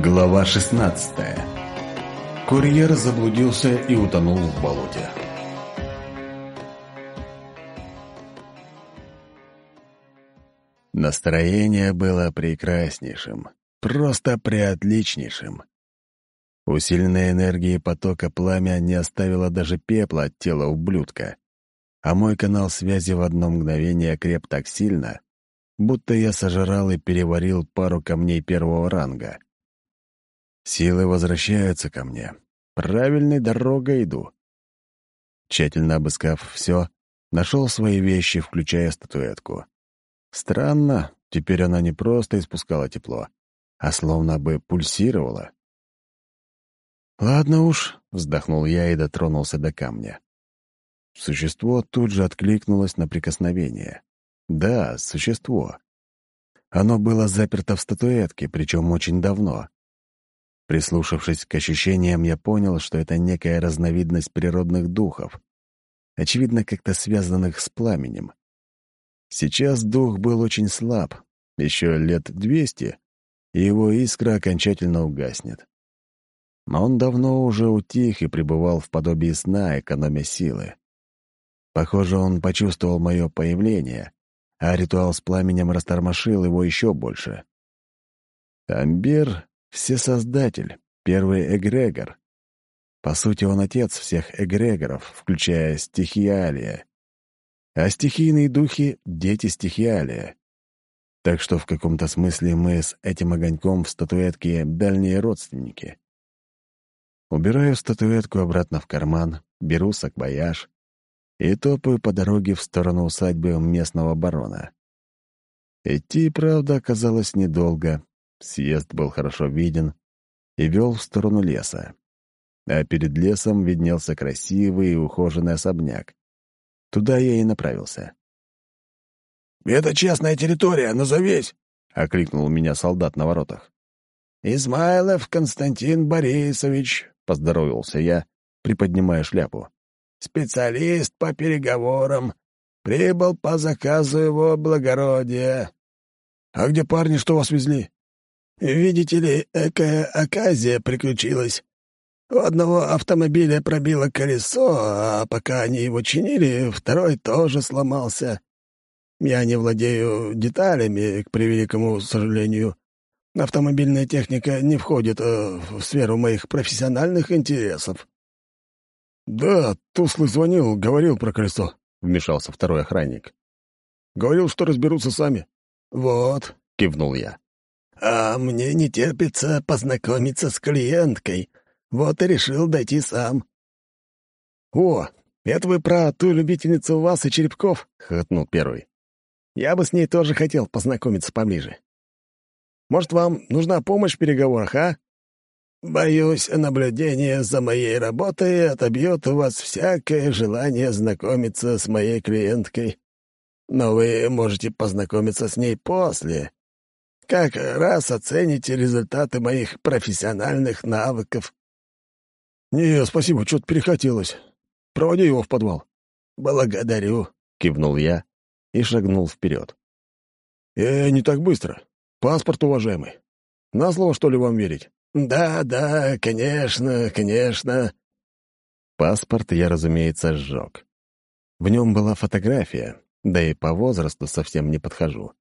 Глава 16 Курьер заблудился и утонул в болоте. Настроение было прекраснейшим, просто преотличнейшим. Усиленная энергией потока пламя не оставило даже пепла от тела ублюдка, а мой канал связи в одно мгновение креп так сильно, будто я сожрал и переварил пару камней первого ранга. Силы возвращаются ко мне. Правильной дорогой иду. Тщательно обыскав все, нашел свои вещи, включая статуэтку. Странно, теперь она не просто испускала тепло, а словно бы пульсировала. «Ладно уж», — вздохнул я и дотронулся до камня. Существо тут же откликнулось на прикосновение. Да, существо. Оно было заперто в статуэтке, причем очень давно. Прислушавшись к ощущениям, я понял, что это некая разновидность природных духов, очевидно, как-то связанных с пламенем. Сейчас дух был очень слаб, еще лет двести, и его искра окончательно угаснет. Но он давно уже утих и пребывал в подобии сна, экономя силы. Похоже, он почувствовал мое появление, а ритуал с пламенем растормошил его еще больше. Амбир Всесоздатель, первый эгрегор. По сути, он отец всех эгрегоров, включая стихиалия. А стихийные духи — дети стихиалия. Так что в каком-то смысле мы с этим огоньком в статуэтке дальние родственники. Убираю статуэтку обратно в карман, беру саквояж и топаю по дороге в сторону усадьбы местного барона. Идти, правда, оказалось недолго, Съезд был хорошо виден и вел в сторону леса. А перед лесом виднелся красивый и ухоженный особняк. Туда я и направился. «Это частная территория, назовись!» — окликнул меня солдат на воротах. «Измайлов Константин Борисович», — поздоровался я, приподнимая шляпу. «Специалист по переговорам. Прибыл по заказу его благородия». «А где парни, что вас везли?» Видите ли, экая оказия приключилась. У одного автомобиля пробило колесо, а пока они его чинили, второй тоже сломался. Я не владею деталями, к превеликому сожалению. Автомобильная техника не входит э, в сферу моих профессиональных интересов. «Да, Туслый звонил, говорил про колесо», — вмешался второй охранник. «Говорил, что разберутся сами». «Вот», — кивнул я. А мне не терпится познакомиться с клиенткой. Вот и решил дойти сам. «О, это вы про ту любительницу вас и черепков?» — хохотнул первый. «Я бы с ней тоже хотел познакомиться поближе. Может, вам нужна помощь в переговорах, а?» «Боюсь, наблюдение за моей работой отобьет у вас всякое желание знакомиться с моей клиенткой. Но вы можете познакомиться с ней после, как раз оцените результаты моих профессиональных навыков». «Не, спасибо, что-то перехотелось. Проводи его в подвал». «Благодарю», — кивнул я и шагнул вперед. «Э, не так быстро. Паспорт уважаемый. На слово, что ли, вам верить?» «Да, да, конечно, конечно». Паспорт я, разумеется, сжег. В нем была фотография, да и по возрасту совсем не подхожу.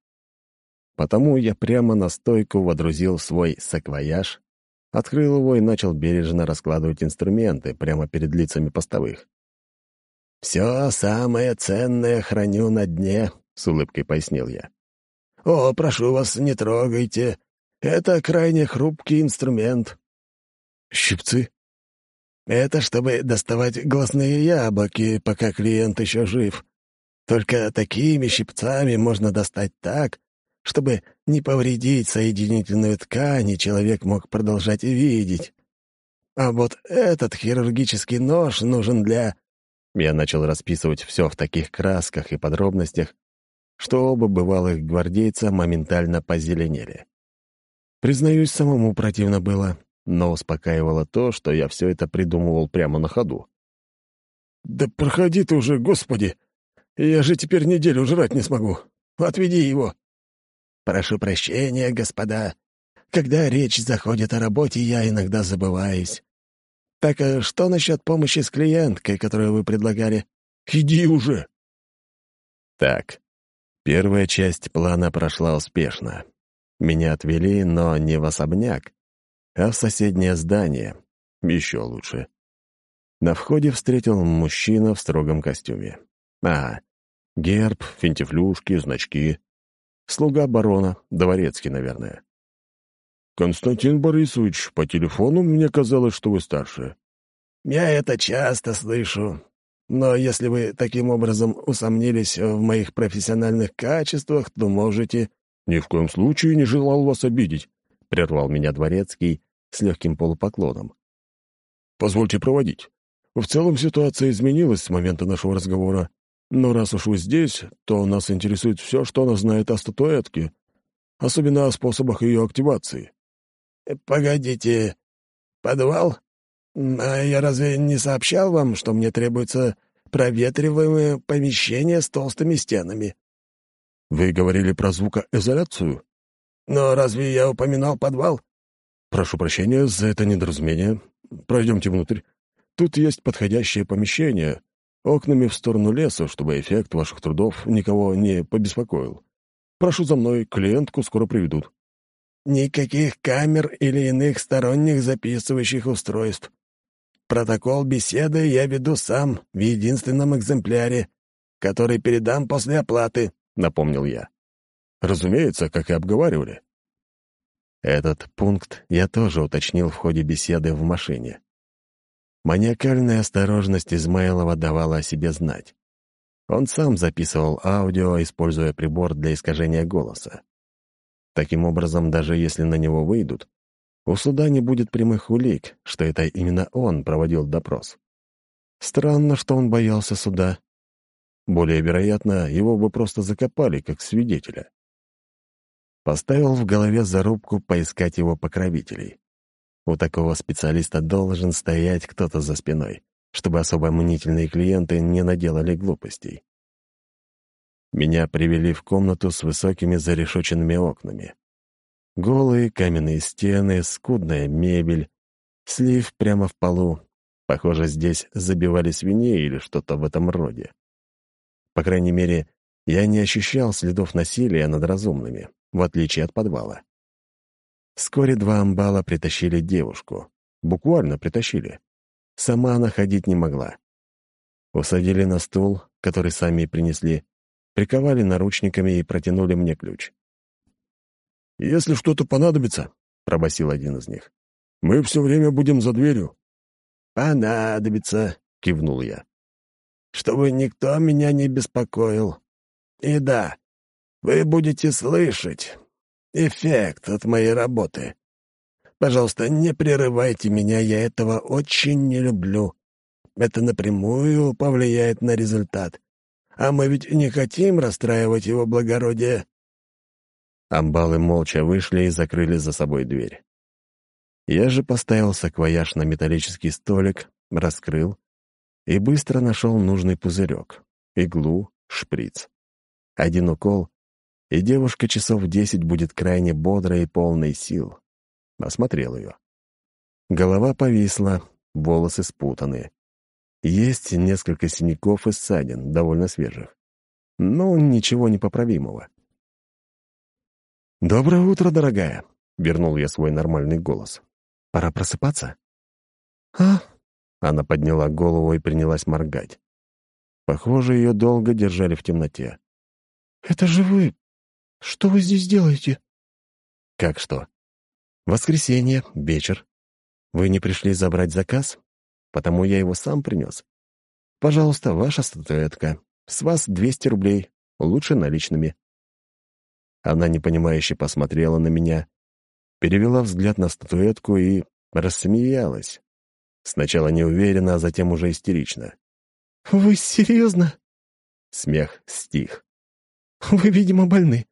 Потому я прямо на стойку водрузил свой саквояж, открыл его и начал бережно раскладывать инструменты прямо перед лицами постовых. «Все самое ценное храню на дне», — с улыбкой пояснил я. «О, прошу вас, не трогайте. Это крайне хрупкий инструмент». «Щипцы?» «Это чтобы доставать глазные яблоки, пока клиент еще жив. Только такими щипцами можно достать так, чтобы не повредить соединительную ткань, человек мог продолжать видеть. А вот этот хирургический нож нужен для... Я начал расписывать все в таких красках и подробностях, что оба бывалых гвардейца моментально позеленели. Признаюсь, самому противно было, но успокаивало то, что я все это придумывал прямо на ходу. «Да проходи ты уже, господи! Я же теперь неделю жрать не смогу. Отведи его!» «Прошу прощения, господа. Когда речь заходит о работе, я иногда забываюсь. Так а что насчет помощи с клиенткой, которую вы предлагали? Иди уже!» Так, первая часть плана прошла успешно. Меня отвели, но не в особняк, а в соседнее здание. Еще лучше. На входе встретил мужчина в строгом костюме. А, герб, финтифлюшки, значки. Слуга барона, дворецкий, наверное. «Константин Борисович, по телефону мне казалось, что вы старше». «Я это часто слышу. Но если вы таким образом усомнились в моих профессиональных качествах, то можете...» «Ни в коем случае не желал вас обидеть», — прервал меня дворецкий с легким полупоклоном. «Позвольте проводить. В целом ситуация изменилась с момента нашего разговора. Но раз уж вы здесь, то нас интересует все, что она знает о статуэтке, особенно о способах ее активации». «Погодите, подвал? А я разве не сообщал вам, что мне требуется проветриваемое помещение с толстыми стенами?» «Вы говорили про звукоизоляцию?» «Но разве я упоминал подвал?» «Прошу прощения за это недоразумение. Пройдемте внутрь. Тут есть подходящее помещение, окнами в сторону леса, чтобы эффект ваших трудов никого не побеспокоил. Прошу за мной, клиентку скоро приведут». Никаких камер или иных сторонних записывающих устройств. Протокол беседы я веду сам в единственном экземпляре, который передам после оплаты», — напомнил я. «Разумеется, как и обговаривали». Этот пункт я тоже уточнил в ходе беседы в машине. Маниакальная осторожность Измайлова давала о себе знать. Он сам записывал аудио, используя прибор для искажения голоса. Таким образом, даже если на него выйдут, у суда не будет прямых улик, что это именно он проводил допрос. Странно, что он боялся суда. Более вероятно, его бы просто закопали как свидетеля. Поставил в голове зарубку поискать его покровителей. У такого специалиста должен стоять кто-то за спиной, чтобы особо мнительные клиенты не наделали глупостей. Меня привели в комнату с высокими зарешоченными окнами. Голые каменные стены, скудная мебель, слив прямо в полу. Похоже, здесь забивали свиней или что-то в этом роде. По крайней мере, я не ощущал следов насилия над разумными, в отличие от подвала. Вскоре два амбала притащили девушку. Буквально притащили. Сама она ходить не могла. Усадили на стул, который сами принесли, приковали наручниками и протянули мне ключ. «Если что-то понадобится», — пробасил один из них, — «мы все время будем за дверью». «Понадобится», — кивнул я. «Чтобы никто меня не беспокоил. И да, вы будете слышать эффект от моей работы. Пожалуйста, не прерывайте меня, я этого очень не люблю. Это напрямую повлияет на результат. А мы ведь не хотим расстраивать его благородие». Амбалы молча вышли и закрыли за собой дверь. Я же поставил саквояж на металлический столик, раскрыл и быстро нашел нужный пузырек, иглу, шприц. Один укол, и девушка часов десять будет крайне бодрой и полной сил. Осмотрел ее. Голова повисла, волосы спутаны. Есть несколько синяков и ссадин, довольно свежих. Но ничего непоправимого. «Доброе утро, дорогая!» — вернул я свой нормальный голос. «Пора просыпаться?» «А?» Она подняла голову и принялась моргать. Похоже, ее долго держали в темноте. «Это же вы! Что вы здесь делаете?» «Как что? Воскресенье, вечер. Вы не пришли забрать заказ? потому я его сам принес. Пожалуйста, ваша статуэтка. С вас 200 рублей, лучше наличными». Она непонимающе посмотрела на меня, перевела взгляд на статуэтку и рассмеялась. Сначала неуверенно, а затем уже истерично. «Вы серьезно?» Смех стих. «Вы, видимо, больны.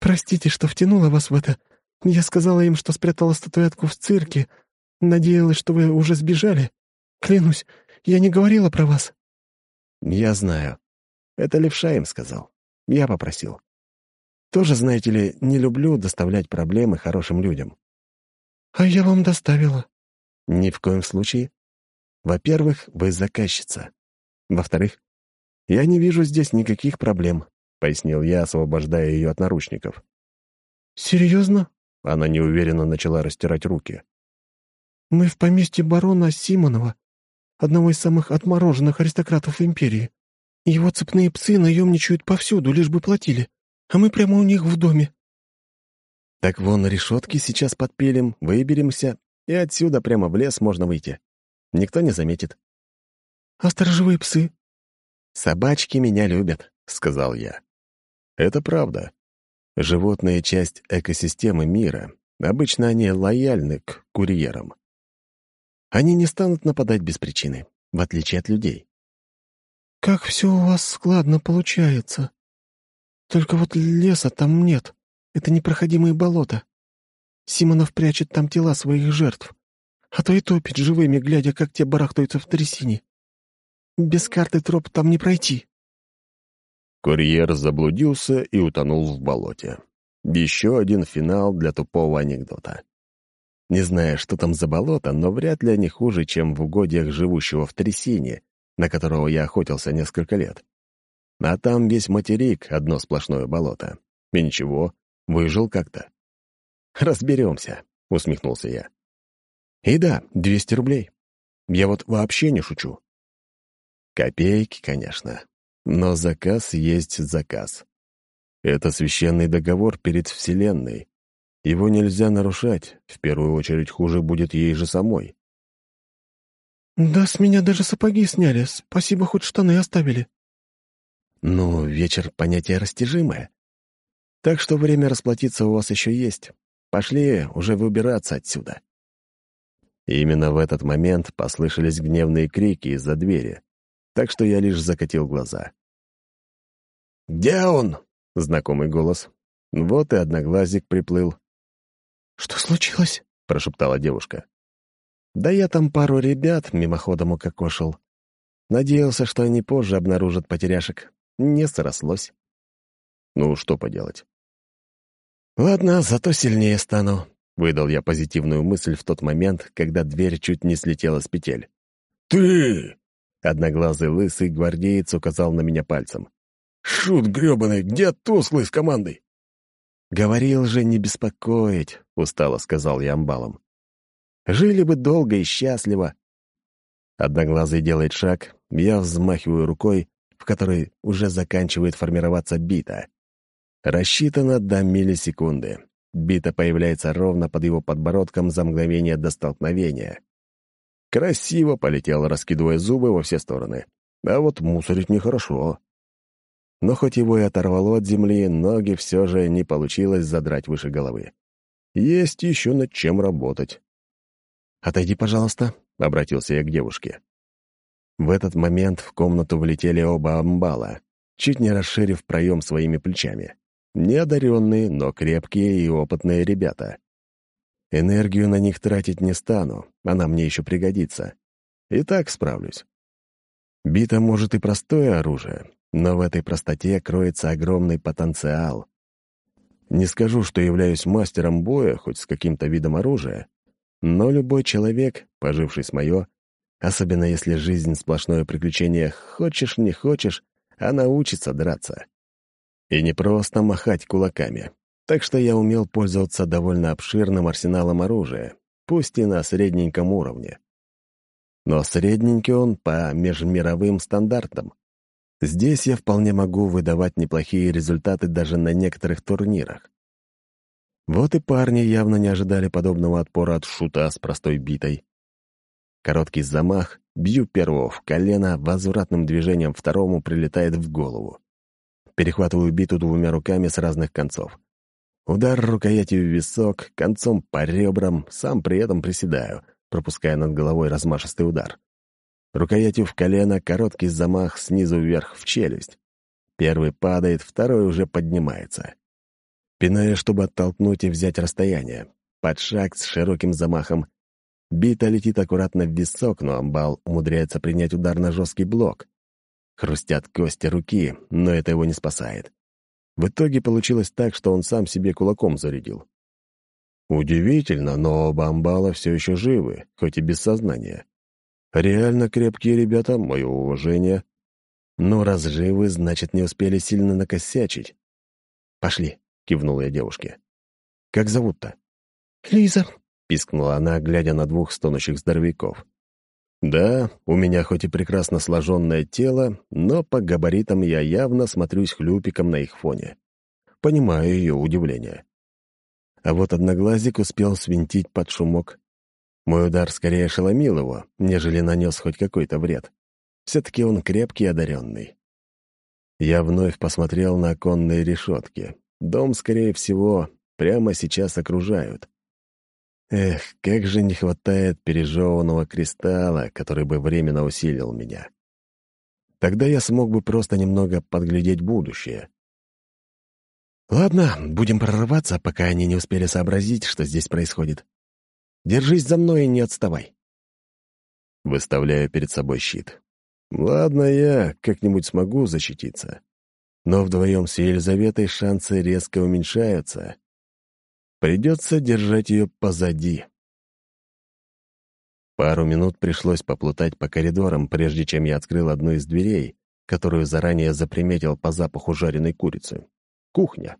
Простите, что втянула вас в это. Я сказала им, что спрятала статуэтку в цирке. Надеялась, что вы уже сбежали. Клянусь, я не говорила про вас». «Я знаю. Это левша им сказал. Я попросил. Тоже, знаете ли, не люблю доставлять проблемы хорошим людям. «А я вам доставила». «Ни в коем случае. Во-первых, вы заказчица. Во-вторых, я не вижу здесь никаких проблем», — пояснил я, освобождая ее от наручников. «Серьезно?» — она неуверенно начала растирать руки. «Мы в поместье барона Симонова, одного из самых отмороженных аристократов империи. Его цепные псы наемничают повсюду, лишь бы платили, а мы прямо у них в доме». «Так вон решетки сейчас подпилим, выберемся, и отсюда прямо в лес можно выйти. Никто не заметит». «А сторожевые псы?» «Собачки меня любят», — сказал я. «Это правда. Животные — часть экосистемы мира. Обычно они лояльны к курьерам. Они не станут нападать без причины, в отличие от людей. «Как все у вас складно получается. Только вот леса там нет. Это непроходимые болота. Симонов прячет там тела своих жертв, а то и топит живыми, глядя, как те барахтаются в трясине. Без карты троп там не пройти». Курьер заблудился и утонул в болоте. Еще один финал для тупого анекдота. Не знаю, что там за болото, но вряд ли они хуже, чем в угодьях живущего в трясине, на которого я охотился несколько лет. А там весь материк — одно сплошное болото. И ничего, выжил как-то. «Разберемся», — усмехнулся я. «И да, 200 рублей. Я вот вообще не шучу». Копейки, конечно, но заказ есть заказ. Это священный договор перед Вселенной. Его нельзя нарушать, в первую очередь хуже будет ей же самой. «Да с меня даже сапоги сняли, спасибо, хоть штаны оставили». «Ну, вечер — понятие растяжимое. Так что время расплатиться у вас еще есть. Пошли уже выбираться отсюда». И именно в этот момент послышались гневные крики из-за двери, так что я лишь закатил глаза. «Где он?» — знакомый голос. Вот и одноглазик приплыл. «Что случилось?» — прошептала девушка. «Да я там пару ребят мимоходом укокошил. Надеялся, что они позже обнаружат потеряшек. Не срослось. Ну, что поделать. «Ладно, зато сильнее стану», — выдал я позитивную мысль в тот момент, когда дверь чуть не слетела с петель. «Ты!» — одноглазый лысый гвардеец указал на меня пальцем. «Шут грёбаный, где туслый с командой?» «Говорил же не беспокоить», — устало сказал я амбалом. Жили бы долго и счастливо. Одноглазый делает шаг, я взмахиваю рукой, в которой уже заканчивает формироваться бита. Рассчитано до миллисекунды. Бита появляется ровно под его подбородком за мгновение до столкновения. Красиво полетел, раскидывая зубы во все стороны. А вот мусорить нехорошо. Но хоть его и оторвало от земли, ноги все же не получилось задрать выше головы. Есть еще над чем работать. «Отойди, пожалуйста», — обратился я к девушке. В этот момент в комнату влетели оба амбала, чуть не расширив проем своими плечами. Неодаренные, но крепкие и опытные ребята. Энергию на них тратить не стану, она мне еще пригодится. И так справлюсь. Бита, может, и простое оружие, но в этой простоте кроется огромный потенциал. Не скажу, что являюсь мастером боя, хоть с каким-то видом оружия, но любой человек, поживший с мое, особенно если жизнь сплошное приключение, хочешь не хочешь, а научится драться. И не просто махать кулаками. Так что я умел пользоваться довольно обширным арсеналом оружия, пусть и на средненьком уровне. Но средненький он по межмировым стандартам. Здесь я вполне могу выдавать неплохие результаты даже на некоторых турнирах. Вот и парни явно не ожидали подобного отпора от шута с простой битой. Короткий замах, бью первого в колено, возвратным движением второму прилетает в голову. Перехватываю биту двумя руками с разных концов. Удар рукоятью в висок, концом по ребрам, сам при этом приседаю, пропуская над головой размашистый удар. Рукоятью в колено, короткий замах снизу вверх в челюсть. Первый падает, второй уже поднимается. Пиная, чтобы оттолкнуть и взять расстояние. Под шаг с широким замахом. Бита летит аккуратно в висок, но амбал умудряется принять удар на жесткий блок. Хрустят кости руки, но это его не спасает. В итоге получилось так, что он сам себе кулаком зарядил. Удивительно, но оба амбала все еще живы, хоть и без сознания. Реально крепкие ребята, мое уважение. Но раз живы, значит, не успели сильно накосячить. «Пошли», — кивнул я девушке. «Как зовут-то?» «Лиза», — пискнула она, глядя на двух стонущих здоровяков. «Да, у меня хоть и прекрасно сложенное тело, но по габаритам я явно смотрюсь хлюпиком на их фоне. Понимаю ее удивление. А вот одноглазик успел свинтить под шумок. Мой удар скорее ошеломил его, нежели нанес хоть какой-то вред. Все-таки он крепкий и одаренный. Я вновь посмотрел на оконные решетки. Дом, скорее всего, прямо сейчас окружают. Эх, как же не хватает пережеванного кристалла, который бы временно усилил меня. Тогда я смог бы просто немного подглядеть будущее. Ладно, будем прорываться, пока они не успели сообразить, что здесь происходит. Держись за мной и не отставай. Выставляю перед собой щит. Ладно, я как-нибудь смогу защититься. Но вдвоем с Елизаветой шансы резко уменьшаются. Придется держать ее позади. Пару минут пришлось поплутать по коридорам, прежде чем я открыл одну из дверей, которую заранее заприметил по запаху жареной курицы кухня.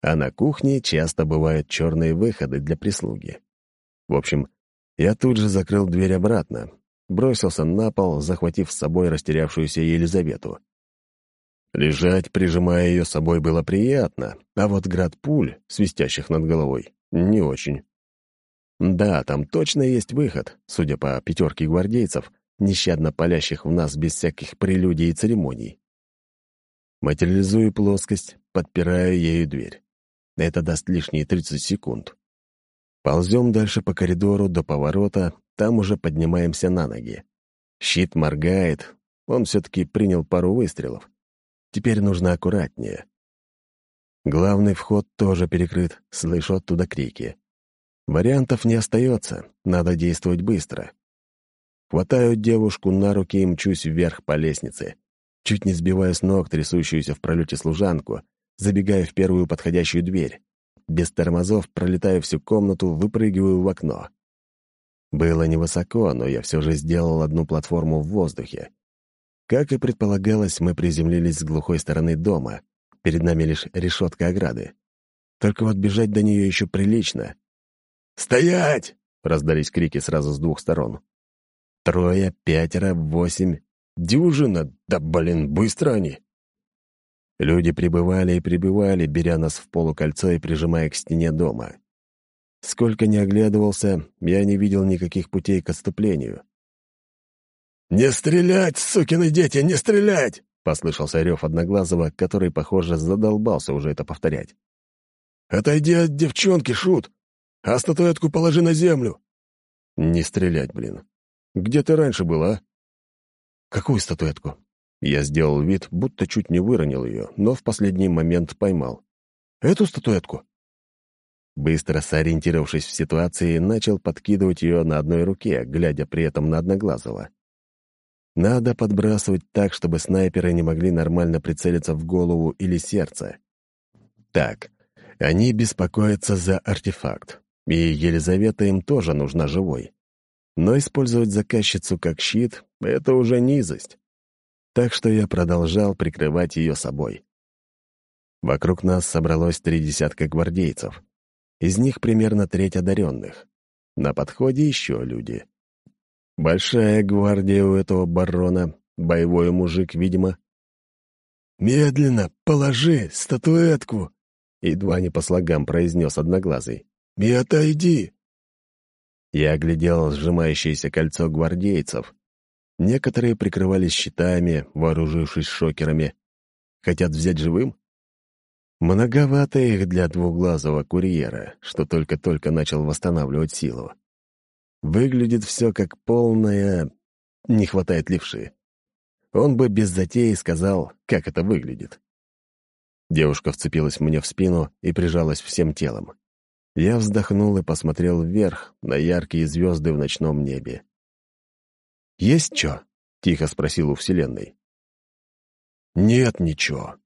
А на кухне часто бывают черные выходы для прислуги. В общем, я тут же закрыл дверь обратно, бросился на пол, захватив с собой растерявшуюся Елизавету. Лежать, прижимая ее собой, было приятно, а вот град пуль, свистящих над головой, не очень. Да, там точно есть выход, судя по пятерке гвардейцев, нещадно палящих в нас без всяких прелюдий и церемоний. Материализую плоскость, подпираю ею дверь. Это даст лишние 30 секунд. Ползем дальше по коридору до поворота, там уже поднимаемся на ноги. Щит моргает, он все-таки принял пару выстрелов. Теперь нужно аккуратнее. Главный вход тоже перекрыт, слышу оттуда крики. Вариантов не остается, надо действовать быстро. Хватаю девушку на руки и мчусь вверх по лестнице. Чуть не сбивая с ног трясущуюся в пролете служанку, забегая в первую подходящую дверь. Без тормозов пролетаю всю комнату, выпрыгиваю в окно. Было невысоко, но я все же сделал одну платформу в воздухе. Как и предполагалось, мы приземлились с глухой стороны дома. Перед нами лишь решетка ограды. Только вот бежать до нее еще прилично. «Стоять!» — раздались крики сразу с двух сторон. Трое, пятеро, восемь. Дюжина! Да, блин, быстро они!» Люди прибывали и прибывали, беря нас в полукольцо и прижимая к стене дома. Сколько ни оглядывался, я не видел никаких путей к отступлению. «Не стрелять, сукины дети, не стрелять!» — послышался рев Одноглазого, который, похоже, задолбался уже это повторять. «Отойди от девчонки, Шут, а статуэтку положи на землю!» «Не стрелять, блин. Где ты раньше была? а?» «Какую статуэтку?» Я сделал вид, будто чуть не выронил ее, но в последний момент поймал. «Эту статуэтку?» Быстро сориентировавшись в ситуации, начал подкидывать ее на одной руке, глядя при этом на Одноглазого. Надо подбрасывать так, чтобы снайперы не могли нормально прицелиться в голову или сердце. Так, они беспокоятся за артефакт, и Елизавета им тоже нужна живой. Но использовать заказчицу как щит — это уже низость. Так что я продолжал прикрывать ее собой. Вокруг нас собралось три десятка гвардейцев. Из них примерно треть одаренных. На подходе еще люди. Большая гвардия у этого барона, боевой мужик, видимо. «Медленно положи статуэтку!» Едва не по слогам произнес Одноглазый. «И отойди!» Я оглядел сжимающееся кольцо гвардейцев. Некоторые прикрывались щитами, вооружившись шокерами. Хотят взять живым? Многовато их для двуглазого курьера, что только-только начал восстанавливать силу. Выглядит все как полная... Не хватает левши. Он бы без затеи сказал, как это выглядит. Девушка вцепилась мне в спину и прижалась всем телом. Я вздохнул и посмотрел вверх на яркие звезды в ночном небе. «Есть что?» — тихо спросил у Вселенной. «Нет ничего»,